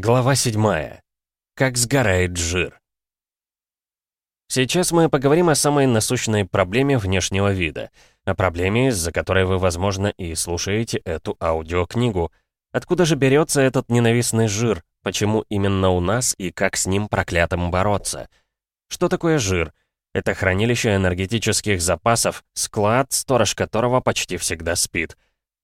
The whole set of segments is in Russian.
Глава 7. Как сгорает жир. Сейчас мы поговорим о самой насущной проблеме внешнего вида. О проблеме, из-за которой вы, возможно, и слушаете эту аудиокнигу. Откуда же берется этот ненавистный жир? Почему именно у нас и как с ним проклятым бороться? Что такое жир? Это хранилище энергетических запасов, склад, сторож которого почти всегда спит.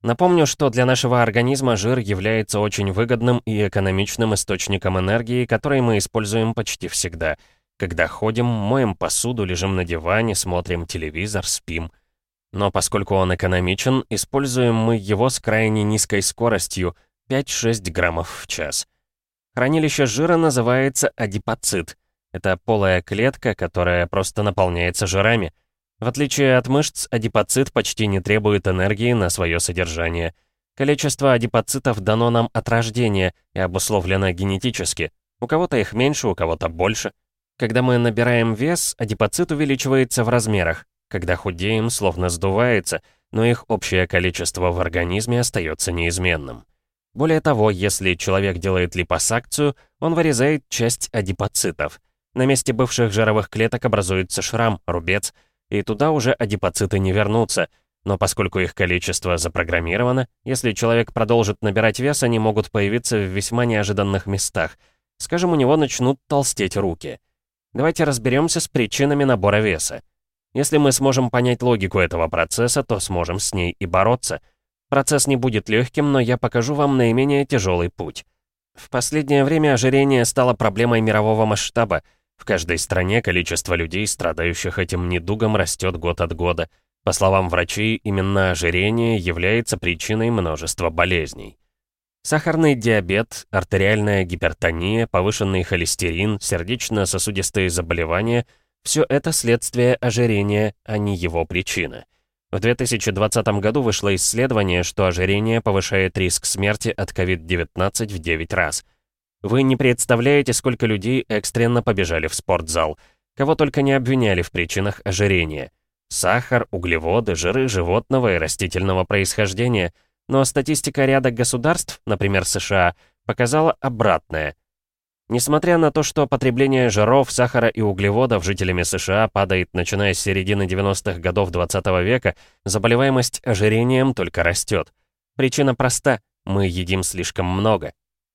Напомню, что для нашего организма жир является очень выгодным и экономичным источником энергии, который мы используем почти всегда. Когда ходим, моем посуду, лежим на диване, смотрим телевизор, спим. Но поскольку он экономичен, используем мы его с крайне низкой скоростью 5-6 граммов в час. Хранилище жира называется адипоцит. Это полая клетка, которая просто наполняется жирами. В отличие от мышц, адипоцит почти не требует энергии на свое содержание. Количество адипоцитов дано нам от рождения и обусловлено генетически. У кого-то их меньше, у кого-то больше. Когда мы набираем вес, адипоцит увеличивается в размерах. Когда худеем, словно сдувается, но их общее количество в организме остается неизменным. Более того, если человек делает липосакцию, он вырезает часть адипоцитов. На месте бывших жировых клеток образуется шрам, рубец — и туда уже адипоциты не вернутся. Но поскольку их количество запрограммировано, если человек продолжит набирать вес, они могут появиться в весьма неожиданных местах. Скажем, у него начнут толстеть руки. Давайте разберемся с причинами набора веса. Если мы сможем понять логику этого процесса, то сможем с ней и бороться. Процесс не будет легким, но я покажу вам наименее тяжелый путь. В последнее время ожирение стало проблемой мирового масштаба, в каждой стране количество людей, страдающих этим недугом, растет год от года. По словам врачей, именно ожирение является причиной множества болезней. Сахарный диабет, артериальная гипертония, повышенный холестерин, сердечно-сосудистые заболевания – все это следствие ожирения, а не его причина. В 2020 году вышло исследование, что ожирение повышает риск смерти от COVID-19 в 9 раз – вы не представляете, сколько людей экстренно побежали в спортзал. Кого только не обвиняли в причинах ожирения. Сахар, углеводы, жиры животного и растительного происхождения. Но статистика ряда государств, например, США, показала обратное. Несмотря на то, что потребление жиров, сахара и углеводов жителями США падает начиная с середины 90-х годов 20 -го века, заболеваемость ожирением только растет. Причина проста – мы едим слишком много.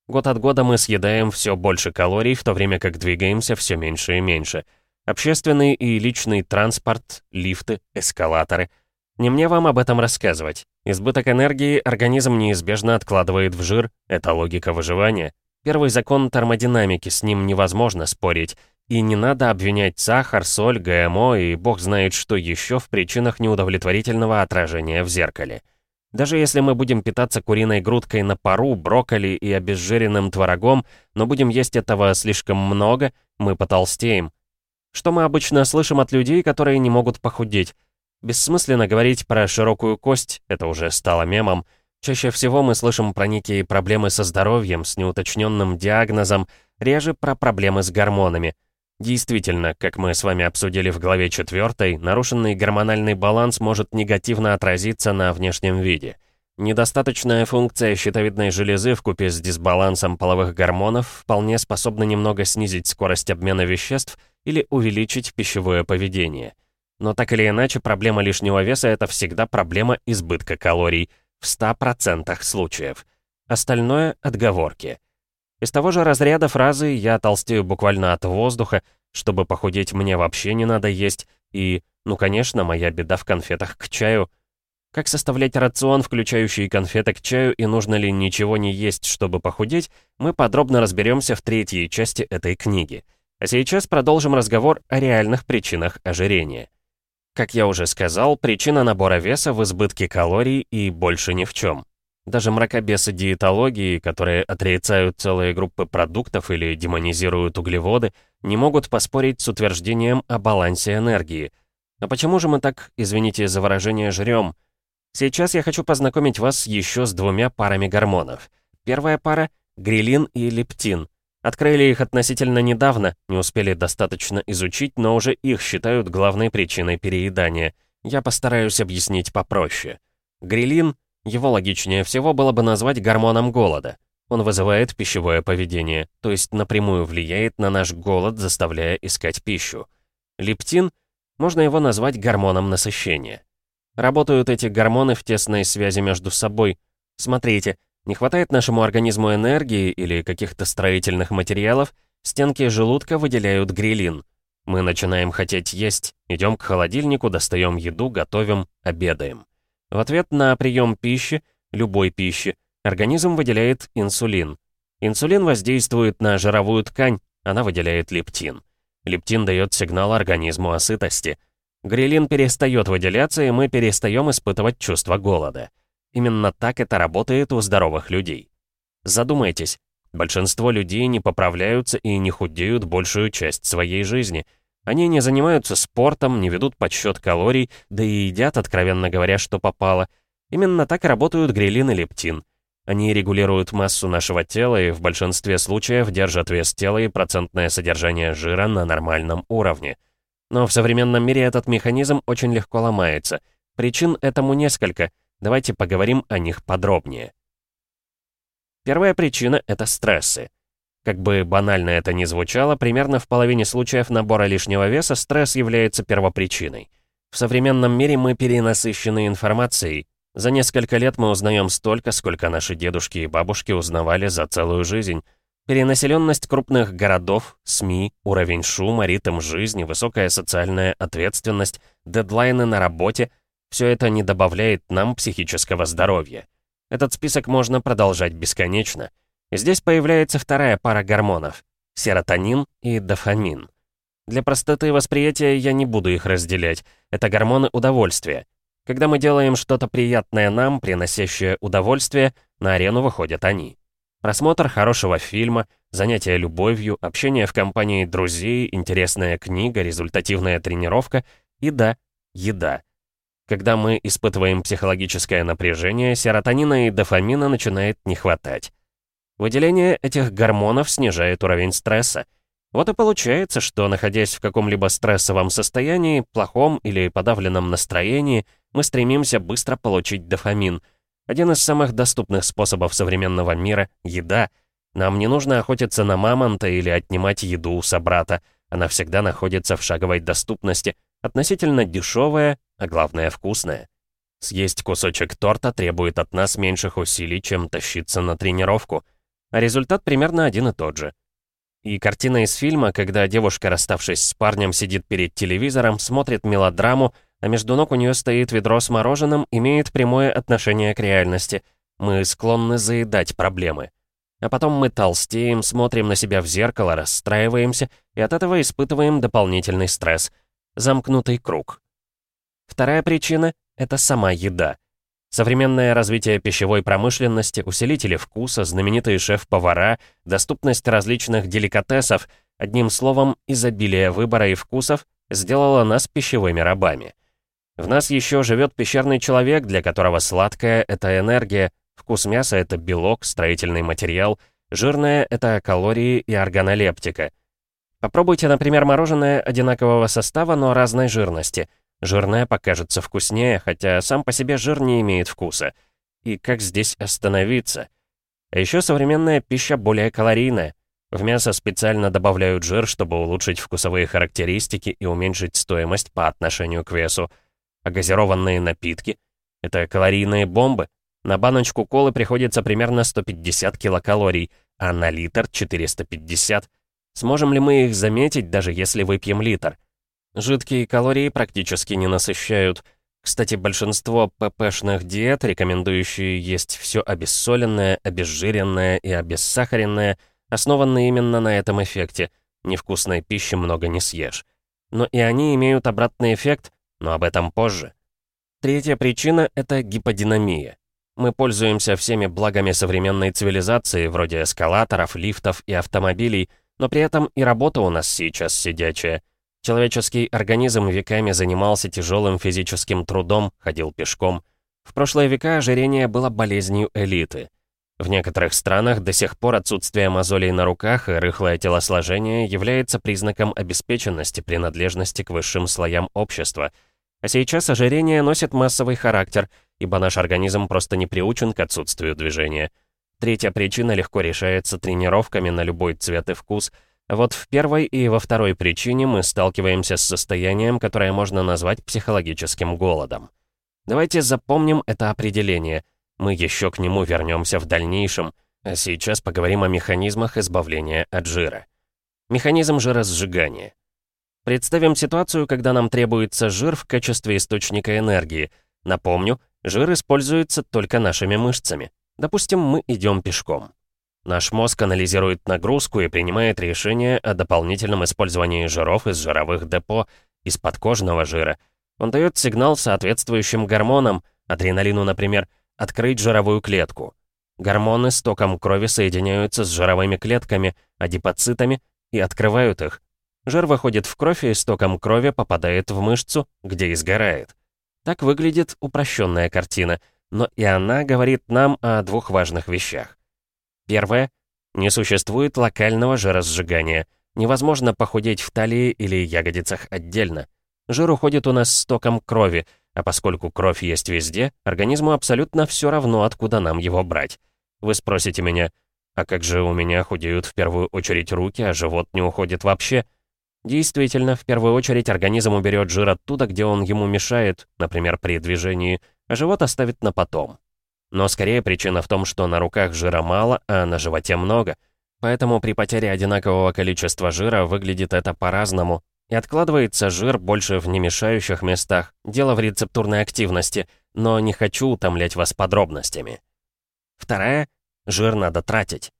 Год от года мы съедаем все больше калорий, в то время как двигаемся все меньше и меньше. Общественный и личный транспорт, лифты, эскалаторы. Не мне вам об этом рассказывать. Избыток энергии организм неизбежно откладывает в жир, это логика выживания. Первый закон термодинамики, с ним невозможно спорить. И не надо обвинять сахар, соль, ГМО и бог знает что еще в причинах неудовлетворительного отражения в зеркале. Даже если мы будем питаться куриной грудкой на пару, брокколи и обезжиренным творогом, но будем есть этого слишком много, мы потолстеем. Что мы обычно слышим от людей, которые не могут похудеть? Бессмысленно говорить про широкую кость, это уже стало мемом. Чаще всего мы слышим про некие проблемы со здоровьем, с неуточненным диагнозом, реже про проблемы с гормонами – Действительно, как мы с вами обсудили в главе 4, нарушенный гормональный баланс может негативно отразиться на внешнем виде. Недостаточная функция щитовидной железы в купе с дисбалансом половых гормонов вполне способна немного снизить скорость обмена веществ или увеличить пищевое поведение. Но так или иначе, проблема лишнего веса — это всегда проблема избытка калорий в 100% случаев. Остальное — отговорки. Из того же разряда фразы «я толстею буквально от воздуха», «чтобы похудеть мне вообще не надо есть» и «ну конечно, моя беда в конфетах к чаю». Как составлять рацион, включающий конфеты к чаю, и нужно ли ничего не есть, чтобы похудеть, мы подробно разберемся в третьей части этой книги. А сейчас продолжим разговор о реальных причинах ожирения. Как я уже сказал, причина набора веса в избытке калорий и больше ни в чем. Даже мракобесы диетологии, которые отрицают целые группы продуктов или демонизируют углеводы, не могут поспорить с утверждением о балансе энергии. А почему же мы так, извините за выражение, жрем? Сейчас я хочу познакомить вас еще с двумя парами гормонов. Первая пара — грилин и лептин. Открыли их относительно недавно, не успели достаточно изучить, но уже их считают главной причиной переедания. Я постараюсь объяснить попроще. Грилин — его логичнее всего было бы назвать гормоном голода. Он вызывает пищевое поведение, то есть напрямую влияет на наш голод, заставляя искать пищу. Лептин, можно его назвать гормоном насыщения. Работают эти гормоны в тесной связи между собой. Смотрите, не хватает нашему организму энергии или каких-то строительных материалов, стенки желудка выделяют грилин. Мы начинаем хотеть есть, идем к холодильнику, достаем еду, готовим, обедаем. В ответ на прием пищи, любой пищи, организм выделяет инсулин. Инсулин воздействует на жировую ткань, она выделяет лептин. Лептин дает сигнал организму о сытости. Грилин перестает выделяться, и мы перестаем испытывать чувство голода. Именно так это работает у здоровых людей. Задумайтесь, большинство людей не поправляются и не худеют большую часть своей жизни. Они не занимаются спортом, не ведут подсчет калорий, да и едят, откровенно говоря, что попало. Именно так работают грилин и лептин. Они регулируют массу нашего тела и в большинстве случаев держат вес тела и процентное содержание жира на нормальном уровне. Но в современном мире этот механизм очень легко ломается. Причин этому несколько. Давайте поговорим о них подробнее. Первая причина — это стрессы. Как бы банально это ни звучало, примерно в половине случаев набора лишнего веса стресс является первопричиной. В современном мире мы перенасыщены информацией, за несколько лет мы узнаем столько, сколько наши дедушки и бабушки узнавали за целую жизнь. Перенаселенность крупных городов, СМИ, уровень шума, ритм жизни, высокая социальная ответственность, дедлайны на работе — все это не добавляет нам психического здоровья. Этот список можно продолжать бесконечно. Здесь появляется вторая пара гормонов — серотонин и дофамин. Для простоты восприятия я не буду их разделять. Это гормоны удовольствия. Когда мы делаем что-то приятное нам, приносящее удовольствие, на арену выходят они. Просмотр хорошего фильма, занятие любовью, общение в компании друзей, интересная книга, результативная тренировка и, да, еда. Когда мы испытываем психологическое напряжение, серотонина и дофамина начинает не хватать. Выделение этих гормонов снижает уровень стресса. Вот и получается, что, находясь в каком-либо стрессовом состоянии, плохом или подавленном настроении, мы стремимся быстро получить дофамин. Один из самых доступных способов современного мира — еда. Нам не нужно охотиться на мамонта или отнимать еду у собрата. Она всегда находится в шаговой доступности, относительно дешевая, а главное вкусная. Съесть кусочек торта требует от нас меньших усилий, чем тащиться на тренировку. А результат примерно один и тот же. И картина из фильма, когда девушка, расставшись с парнем, сидит перед телевизором, смотрит мелодраму, а между ног у нее стоит ведро с мороженым, имеет прямое отношение к реальности. Мы склонны заедать проблемы. А потом мы толстеем, смотрим на себя в зеркало, расстраиваемся и от этого испытываем дополнительный стресс. Замкнутый круг. Вторая причина — это сама еда. Современное развитие пищевой промышленности, усилители вкуса, знаменитые шеф-повара, доступность различных деликатесов, одним словом, изобилие выбора и вкусов, сделало нас пищевыми рабами. В нас еще живет пещерный человек, для которого сладкое — это энергия, вкус мяса — это белок, строительный материал, жирное — это калории и органолептика. Попробуйте, например, мороженое одинакового состава, но разной жирности. Жирное покажется вкуснее, хотя сам по себе жир не имеет вкуса. И как здесь остановиться? А еще современная пища более калорийная. В мясо специально добавляют жир, чтобы улучшить вкусовые характеристики и уменьшить стоимость по отношению к весу. А газированные напитки — это калорийные бомбы. На баночку колы приходится примерно 150 килокалорий, а на литр — 450. Сможем ли мы их заметить, даже если выпьем литр? Жидкие калории практически не насыщают. Кстати, большинство ППшных диет, рекомендующие есть все обессоленное, обезжиренное и обессахаренное, основаны именно на этом эффекте. Невкусной пищи много не съешь. Но и они имеют обратный эффект, но об этом позже. Третья причина — это гиподинамия. Мы пользуемся всеми благами современной цивилизации, вроде эскалаторов, лифтов и автомобилей, но при этом и работа у нас сейчас сидячая. Человеческий организм веками занимался тяжелым физическим трудом, ходил пешком. В прошлые века ожирение было болезнью элиты. В некоторых странах до сих пор отсутствие мозолей на руках и рыхлое телосложение является признаком обеспеченности принадлежности к высшим слоям общества — а сейчас ожирение носит массовый характер, ибо наш организм просто не приучен к отсутствию движения. Третья причина легко решается тренировками на любой цвет и вкус. Вот в первой и во второй причине мы сталкиваемся с состоянием, которое можно назвать психологическим голодом. Давайте запомним это определение. Мы еще к нему вернемся в дальнейшем. А сейчас поговорим о механизмах избавления от жира. Механизм жиросжигания. Представим ситуацию, когда нам требуется жир в качестве источника энергии. Напомню, жир используется только нашими мышцами. Допустим, мы идем пешком. Наш мозг анализирует нагрузку и принимает решение о дополнительном использовании жиров из жировых депо, из подкожного жира. Он дает сигнал соответствующим гормонам, адреналину, например, открыть жировую клетку. Гормоны с током крови соединяются с жировыми клетками, адипоцитами, и открывают их. Жир выходит в кровь и с током крови попадает в мышцу, где и сгорает. Так выглядит упрощенная картина — но и она говорит нам о двух важных вещах. Первое. Не существует локального жиросжигания. Невозможно похудеть в талии или ягодицах отдельно. Жир уходит у нас с током крови, а поскольку кровь есть везде, организму абсолютно все равно, откуда нам его брать. Вы спросите меня, а как же у меня худеют в первую очередь руки, а живот не уходит вообще? Действительно, в первую очередь организм уберет жир оттуда, где он ему мешает, например, при движении, а живот оставит на потом. Но скорее причина в том, что на руках жира мало, а на животе много. Поэтому при потере одинакового количества жира выглядит это по-разному. И откладывается жир больше в немешающих местах, дело в рецептурной активности, но не хочу утомлять вас подробностями. Вторая — жир надо тратить.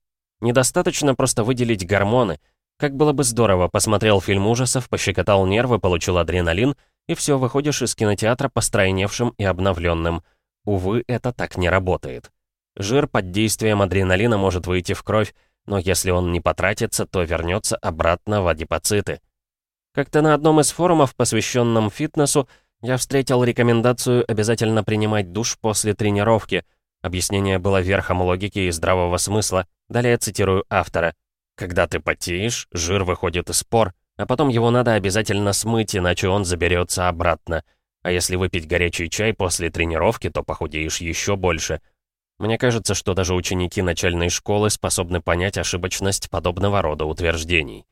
Недостаточно просто выделить гормоны. Как было бы здорово, посмотрел фильм ужасов, пощекотал нервы, получил адреналин — и все, выходишь из кинотеатра постройневшим и обновленным. Увы, это так не работает. Жир под действием адреналина может выйти в кровь, но если он не потратится, то вернется обратно в адипоциты. Как-то на одном из форумов, посвященном фитнесу, я встретил рекомендацию обязательно принимать душ после тренировки. Объяснение было верхом логики и здравого смысла. Далее цитирую автора. «Когда ты потеешь, жир выходит из пор, а потом его надо обязательно смыть, иначе он заберется обратно. А если выпить горячий чай после тренировки, то похудеешь еще больше. Мне кажется, что даже ученики начальной школы способны понять ошибочность подобного рода утверждений.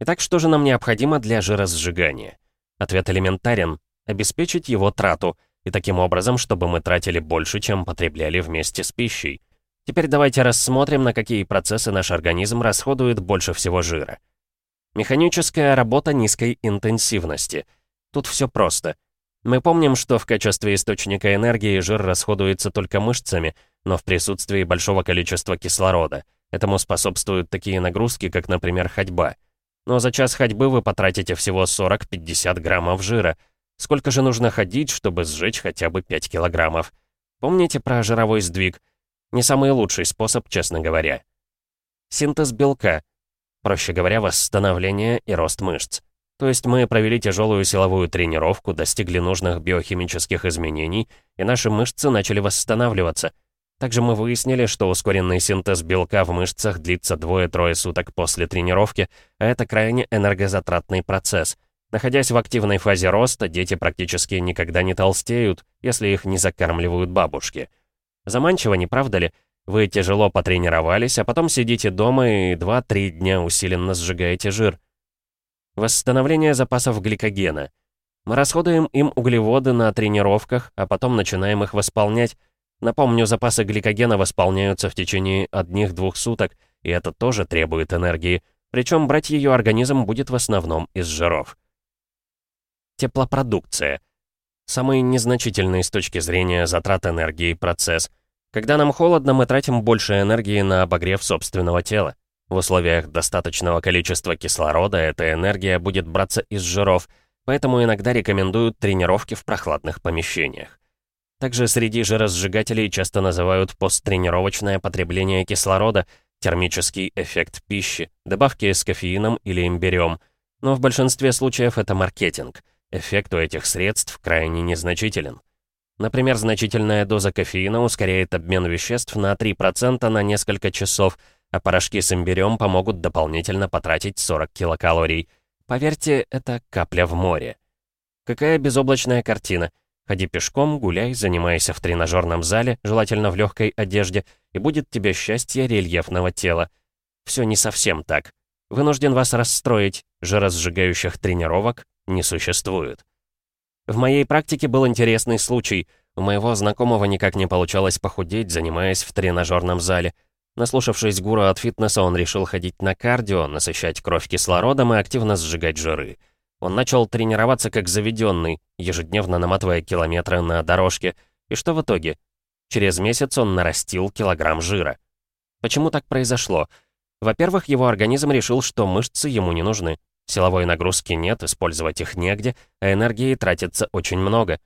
Итак, что же нам необходимо для жиросжигания? Ответ элементарен — обеспечить его трату, и таким образом, чтобы мы тратили больше, чем потребляли вместе с пищей. Теперь давайте рассмотрим, на какие процессы наш организм расходует больше всего жира. Механическая работа низкой интенсивности. Тут все просто. Мы помним, что в качестве источника энергии жир расходуется только мышцами, но в присутствии большого количества кислорода. Этому способствуют такие нагрузки, как, например, ходьба. Но за час ходьбы вы потратите всего 40-50 граммов жира. Сколько же нужно ходить, чтобы сжечь хотя бы 5 килограммов? Помните про жировой сдвиг? Не самый лучший способ, честно говоря. Синтез белка — Проще говоря, восстановление и рост мышц. То есть мы провели тяжелую силовую тренировку, достигли нужных биохимических изменений, и наши мышцы начали восстанавливаться. Также мы выяснили, что ускоренный синтез белка в мышцах длится двое-трое суток после тренировки, а это крайне энергозатратный процесс. Находясь в активной фазе роста, дети практически никогда не толстеют, если их не закармливают бабушки. Заманчиво, не правда ли? Вы тяжело потренировались, а потом сидите дома и 2-3 дня усиленно сжигаете жир. Восстановление запасов гликогена. Мы расходуем им углеводы на тренировках, а потом начинаем их восполнять. Напомню, запасы гликогена восполняются в течение одних-двух суток, и это тоже требует энергии, причем брать ее организм будет в основном из жиров. Теплопродукция. Самый незначительный с точки зрения затрат энергии процесс. Когда нам холодно, мы тратим больше энергии на обогрев собственного тела. В условиях достаточного количества кислорода эта энергия будет браться из жиров, поэтому иногда рекомендуют тренировки в прохладных помещениях. Также среди жиросжигателей часто называют посттренировочное потребление кислорода, термический эффект пищи, добавки с кофеином или имбирем. Но в большинстве случаев это маркетинг. Эффект у этих средств крайне незначителен. Например, значительная доза кофеина ускоряет обмен веществ на 3% на несколько часов, а порошки с имбирем помогут дополнительно потратить 40 килокалорий. Поверьте, это капля в море. Какая безоблачная картина. Ходи пешком, гуляй, занимайся в тренажерном зале, желательно в легкой одежде, и будет тебе счастье рельефного тела. Все не совсем так. Вынужден вас расстроить, жиросжигающих тренировок не существует. В моей практике был интересный случай. У моего знакомого никак не получалось похудеть, занимаясь в тренажерном зале. Наслушавшись гуру от фитнеса, он решил ходить на кардио, насыщать кровь кислородом и активно сжигать жиры. Он начал тренироваться как заведенный, ежедневно наматывая километры на дорожке. И что в итоге? Через месяц он нарастил килограмм жира. Почему так произошло? Во-первых, его организм решил, что мышцы ему не нужны. Силовой нагрузки нет, использовать их негде, а энергии тратится очень много.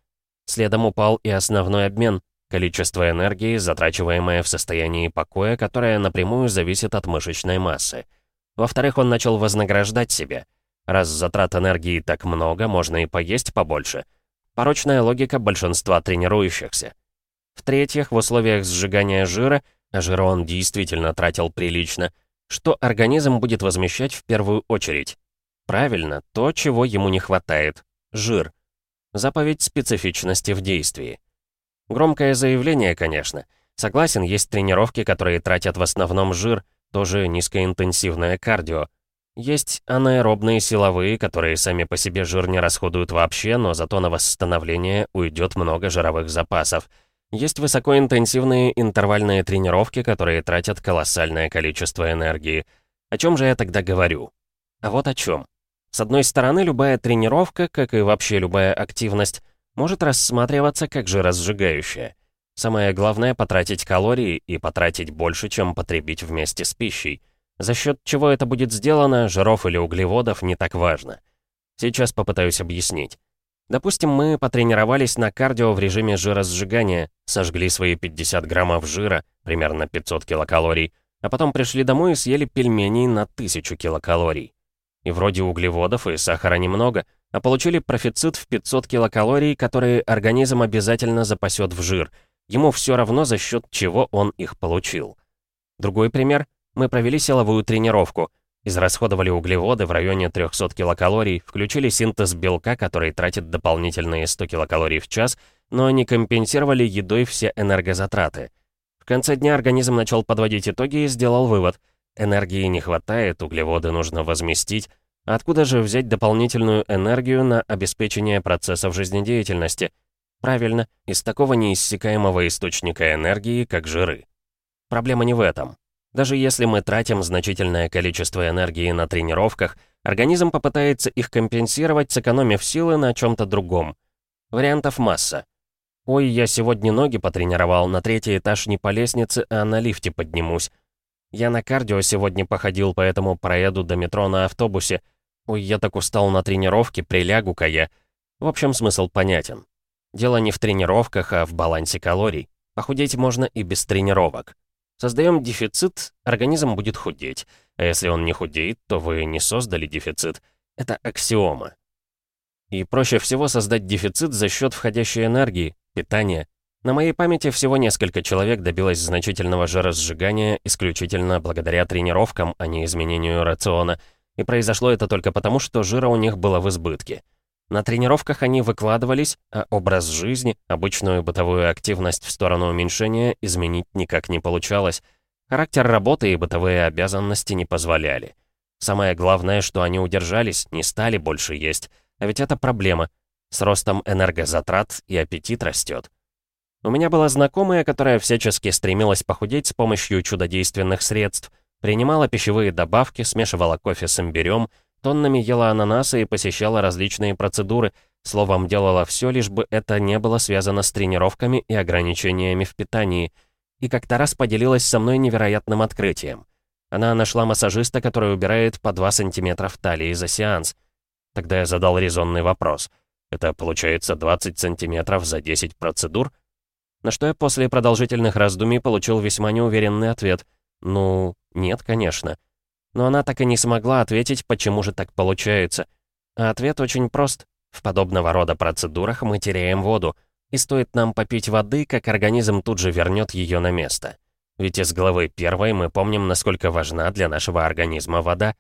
Следом упал и основной обмен, количество энергии, затрачиваемое в состоянии покоя, которое напрямую зависит от мышечной массы. Во-вторых, он начал вознаграждать себя. Раз затрат энергии так много, можно и поесть побольше. Порочная логика большинства тренирующихся. В-третьих, в условиях сжигания жира, а жира он действительно тратил прилично, что организм будет возмещать в первую очередь? Правильно, то, чего ему не хватает — жир. Заповедь специфичности в действии. Громкое заявление, конечно. Согласен, есть тренировки, которые тратят в основном жир, тоже низкоинтенсивное кардио. Есть анаэробные силовые, которые сами по себе жир не расходуют вообще, но зато на восстановление уйдет много жировых запасов. Есть высокоинтенсивные интервальные тренировки, которые тратят колоссальное количество энергии. О чем же я тогда говорю? А вот о чем. С одной стороны, любая тренировка, как и вообще любая активность, может рассматриваться как жиросжигающая. Самое главное — потратить калории и потратить больше, чем потребить вместе с пищей. За счет чего это будет сделано, жиров или углеводов, не так важно. Сейчас попытаюсь объяснить. Допустим, мы потренировались на кардио в режиме жиросжигания, сожгли свои 50 граммов жира, примерно 500 килокалорий, а потом пришли домой и съели пельмени на 1000 килокалорий. И вроде углеводов и сахара немного, а получили профицит в 500 килокалорий, которые организм обязательно запасет в жир. Ему все равно за счет чего он их получил. Другой пример. Мы провели силовую тренировку. Израсходовали углеводы в районе 300 килокалорий, включили синтез белка, который тратит дополнительные 100 килокалорий в час, но не компенсировали едой все энергозатраты. В конце дня организм начал подводить итоги и сделал вывод – Энергии не хватает, углеводы нужно возместить. Откуда же взять дополнительную энергию на обеспечение процессов жизнедеятельности? Правильно, из такого неиссякаемого источника энергии, как жиры. Проблема не в этом. Даже если мы тратим значительное количество энергии на тренировках, организм попытается их компенсировать, сэкономив силы на чем-то другом. Вариантов масса. «Ой, я сегодня ноги потренировал, на третий этаж не по лестнице, а на лифте поднимусь. Я на кардио сегодня походил, поэтому проеду до метро на автобусе. Ой, я так устал на тренировке, прилягу-ка я. В общем, смысл понятен. Дело не в тренировках, а в балансе калорий. Похудеть можно и без тренировок. Создаем дефицит, организм будет худеть. А если он не худеет, то вы не создали дефицит. Это аксиома. И проще всего создать дефицит за счет входящей энергии, питания, на моей памяти всего несколько человек добилось значительного жиросжигания исключительно благодаря тренировкам, а не изменению рациона. И произошло это только потому, что жира у них было в избытке. На тренировках они выкладывались, а образ жизни, обычную бытовую активность в сторону уменьшения изменить никак не получалось. Характер работы и бытовые обязанности не позволяли. Самое главное, что они удержались, не стали больше есть. А ведь это проблема. С ростом энергозатрат и аппетит растет. У меня была знакомая, которая всячески стремилась похудеть с помощью чудодейственных средств, принимала пищевые добавки, смешивала кофе с имбирем, тоннами ела ананасы и посещала различные процедуры, словом, делала все, лишь бы это не было связано с тренировками и ограничениями в питании. И как-то раз поделилась со мной невероятным открытием. Она нашла массажиста, который убирает по 2 сантиметра в талии за сеанс. Тогда я задал резонный вопрос. Это получается 20 сантиметров за 10 процедур? На что я после продолжительных раздумий получил весьма неуверенный ответ. Ну, нет, конечно. Но она так и не смогла ответить, почему же так получается. А ответ очень прост. В подобного рода процедурах мы теряем воду, и стоит нам попить воды, как организм тут же вернет ее на место. Ведь из главы первой мы помним, насколько важна для нашего организма вода.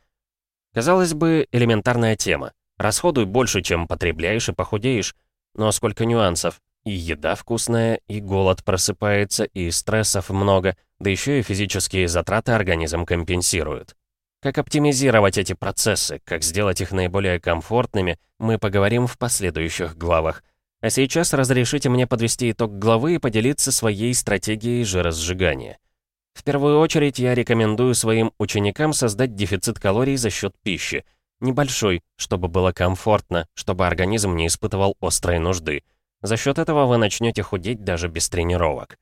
Казалось бы, элементарная тема. Расходуй больше, чем потребляешь, и похудеешь. Но сколько нюансов. И еда вкусная, и голод просыпается, и стрессов много, да еще и физические затраты организм компенсирует. Как оптимизировать эти процессы, как сделать их наиболее комфортными, мы поговорим в последующих главах. А сейчас разрешите мне подвести итог главы и поделиться своей стратегией жиросжигания. В первую очередь я рекомендую своим ученикам создать дефицит калорий за счет пищи. Небольшой, чтобы было комфортно, чтобы организм не испытывал острой нужды. За счет этого вы начнете худеть даже без тренировок.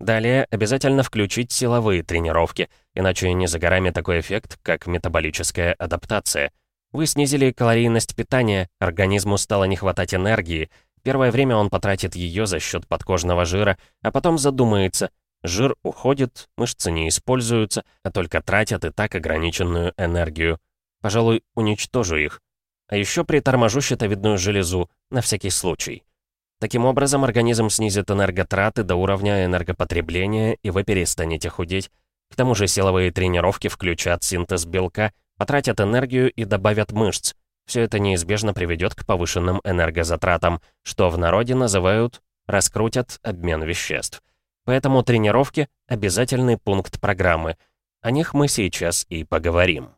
Далее обязательно включить силовые тренировки, иначе не за горами такой эффект, как метаболическая адаптация. Вы снизили калорийность питания, организму стало не хватать энергии. Первое время он потратит ее за счет подкожного жира, а потом задумается, жир уходит, мышцы не используются, а только тратят и так ограниченную энергию. Пожалуй, уничтожу их. А еще приторможу щитовидную железу, на всякий случай. Таким образом, организм снизит энерготраты до уровня энергопотребления, и вы перестанете худеть. К тому же силовые тренировки включат синтез белка, потратят энергию и добавят мышц. Все это неизбежно приведет к повышенным энергозатратам, что в народе называют «раскрутят обмен веществ». Поэтому тренировки — обязательный пункт программы. О них мы сейчас и поговорим.